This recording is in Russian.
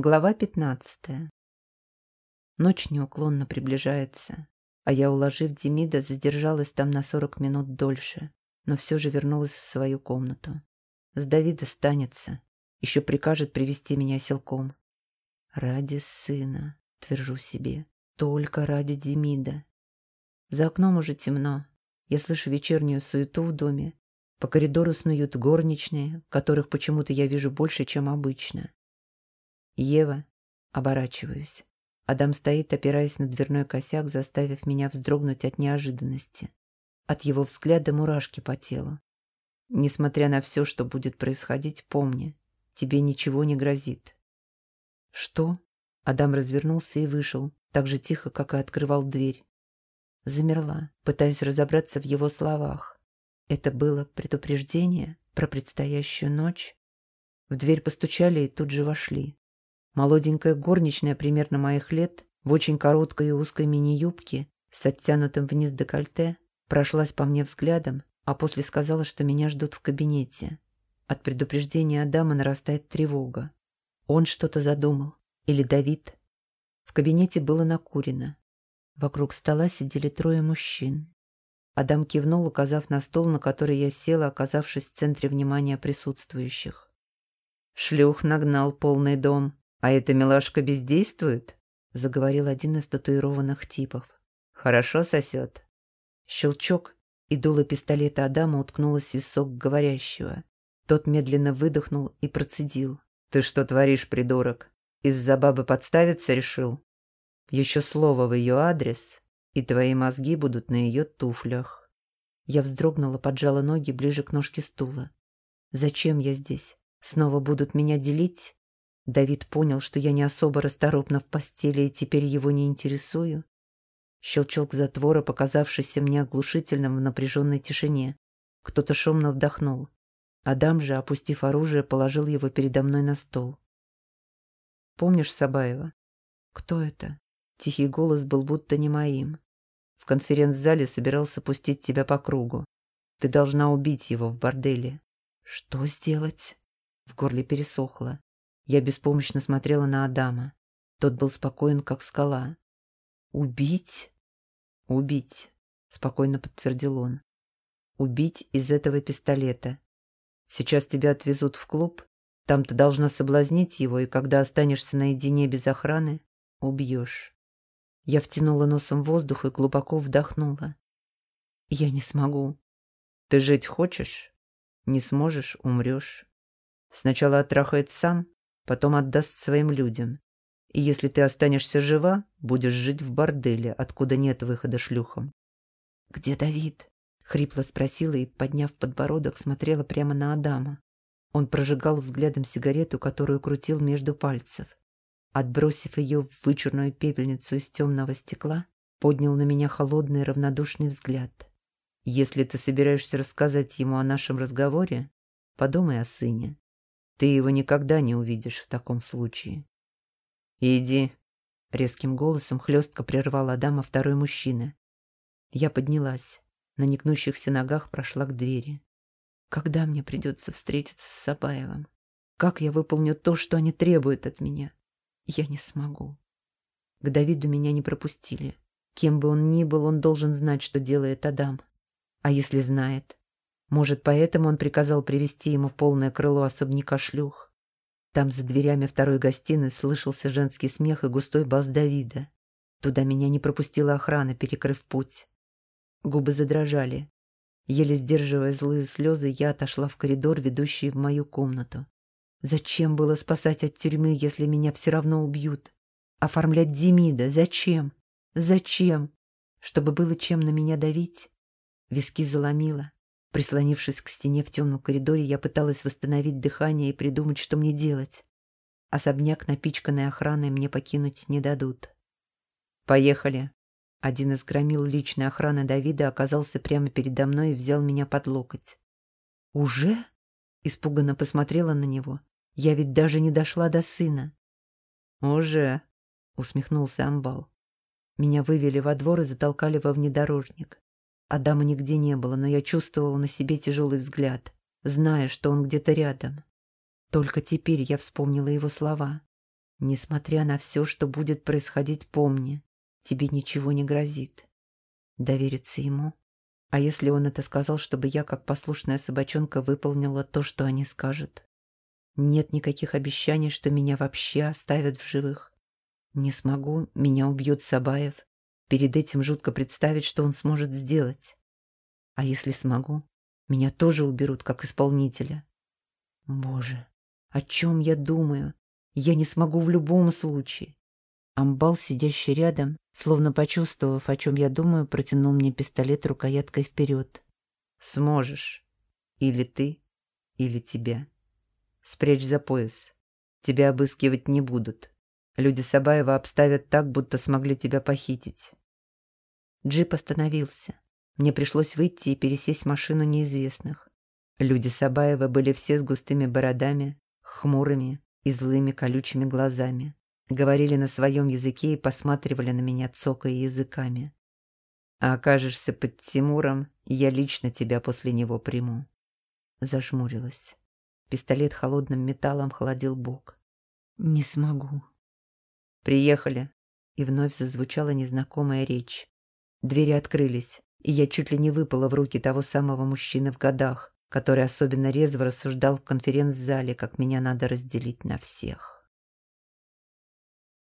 Глава пятнадцатая. Ночь неуклонно приближается, а я, уложив Демида, задержалась там на сорок минут дольше, но все же вернулась в свою комнату. С Давида станется, еще прикажет привести меня селком. Ради сына, твержу себе, только ради Демида. За окном уже темно, я слышу вечернюю суету в доме, по коридору снуют горничные, которых почему-то я вижу больше, чем обычно. Ева. Оборачиваюсь. Адам стоит, опираясь на дверной косяк, заставив меня вздрогнуть от неожиданности. От его взгляда мурашки по телу. Несмотря на все, что будет происходить, помни, тебе ничего не грозит. Что? Адам развернулся и вышел, так же тихо, как и открывал дверь. Замерла, пытаясь разобраться в его словах. Это было предупреждение про предстоящую ночь? В дверь постучали и тут же вошли. Молоденькая горничная примерно моих лет, в очень короткой и узкой мини-юбке, с оттянутым вниз декольте, прошлась по мне взглядом, а после сказала, что меня ждут в кабинете. От предупреждения Адама нарастает тревога. Он что-то задумал. Или Давид. В кабинете было накурено. Вокруг стола сидели трое мужчин. Адам кивнул, указав на стол, на который я села, оказавшись в центре внимания присутствующих. Шлюх нагнал полный дом, «А эта милашка бездействует?» — заговорил один из татуированных типов. «Хорошо сосет». Щелчок, и дуло пистолета Адама уткнулось в висок говорящего. Тот медленно выдохнул и процедил. «Ты что творишь, придурок? Из-за бабы подставиться решил? Еще слово в ее адрес, и твои мозги будут на ее туфлях». Я вздрогнула, поджала ноги ближе к ножке стула. «Зачем я здесь? Снова будут меня делить?» Давид понял, что я не особо расторопна в постели и теперь его не интересую. Щелчок затвора, показавшийся мне оглушительным в напряженной тишине. Кто-то шумно вдохнул. Адам же, опустив оружие, положил его передо мной на стол. «Помнишь Сабаева?» «Кто это?» Тихий голос был будто не моим. «В конференц-зале собирался пустить тебя по кругу. Ты должна убить его в борделе». «Что сделать?» В горле пересохло. Я беспомощно смотрела на Адама. Тот был спокоен, как скала. «Убить?» «Убить», — спокойно подтвердил он. «Убить из этого пистолета. Сейчас тебя отвезут в клуб. Там ты должна соблазнить его, и когда останешься наедине без охраны, убьешь». Я втянула носом воздух и глубоко вдохнула. «Я не смогу». «Ты жить хочешь? Не сможешь — умрешь. Сначала оттрахает сам, потом отдаст своим людям. И если ты останешься жива, будешь жить в борделе, откуда нет выхода шлюхам. «Где Давид?» — хрипло спросила и, подняв подбородок, смотрела прямо на Адама. Он прожигал взглядом сигарету, которую крутил между пальцев. Отбросив ее в вычурную пепельницу из темного стекла, поднял на меня холодный равнодушный взгляд. «Если ты собираешься рассказать ему о нашем разговоре, подумай о сыне. Ты его никогда не увидишь в таком случае. «Иди», — резким голосом хлестко прервал Адама второй мужчина. Я поднялась, на негнущихся ногах прошла к двери. Когда мне придется встретиться с Сабаевым? Как я выполню то, что они требуют от меня? Я не смогу. К Давиду меня не пропустили. Кем бы он ни был, он должен знать, что делает Адам. А если знает, может, поэтому он приказал привести ему полное крыло особняка шлюх. Там за дверями второй гостиной слышался женский смех и густой бас Давида. Туда меня не пропустила охрана, перекрыв путь. Губы задрожали. Еле сдерживая злые слезы, я отошла в коридор, ведущий в мою комнату. Зачем было спасать от тюрьмы, если меня все равно убьют? Оформлять Демида? Зачем? Зачем? Чтобы было чем на меня давить? Виски заломило. Прислонившись к стене в темном коридоре, я пыталась восстановить дыхание и придумать, что мне делать. Особняк, напичканный охраной, мне покинуть не дадут. «Поехали!» Один из громил личной охраны Давида оказался прямо передо мной и взял меня под локоть. «Уже?» Испуганно посмотрела на него. «Я ведь даже не дошла до сына». «Уже», — усмехнулся Амбал. Меня вывели во двор и затолкали во внедорожник. Адама нигде не было, но я чувствовала на себе тяжелый взгляд, зная, что он где-то рядом. Только теперь я вспомнила его слова. Несмотря на все, что будет происходить, помни, тебе ничего не грозит. Довериться ему? А если он это сказал, чтобы я, как послушная собачонка, выполнила то, что они скажут? Нет никаких обещаний, что меня вообще оставят в живых. Не смогу, меня убьет Сабаев. Перед этим жутко представить, что он сможет сделать. А если смогу, меня тоже уберут как исполнителя. Боже, о чем я думаю? Я не смогу в любом случае. Амбал, сидящий рядом, словно почувствовав, о чем я думаю, протянул мне пистолет рукояткой вперед. «Сможешь. Или ты, или тебя. Спрячь за пояс. Тебя обыскивать не будут. Люди Сабаева обставят так, будто смогли тебя похитить». Джип остановился. Мне пришлось выйти и пересесть в машину неизвестных. Люди Сабаева были все с густыми бородами, хмурыми и злыми колючими глазами. Говорили на своем языке и посматривали на меня, цокая языками. А окажешься под Тимуром, я лично тебя после него приму. Зажмурилась. Пистолет холодным металлом холодил бок. Не смогу. Приехали. И вновь зазвучала незнакомая речь. Двери открылись и я чуть ли не выпала в руки того самого мужчины в годах, который особенно резво рассуждал в конференц-зале, как меня надо разделить на всех.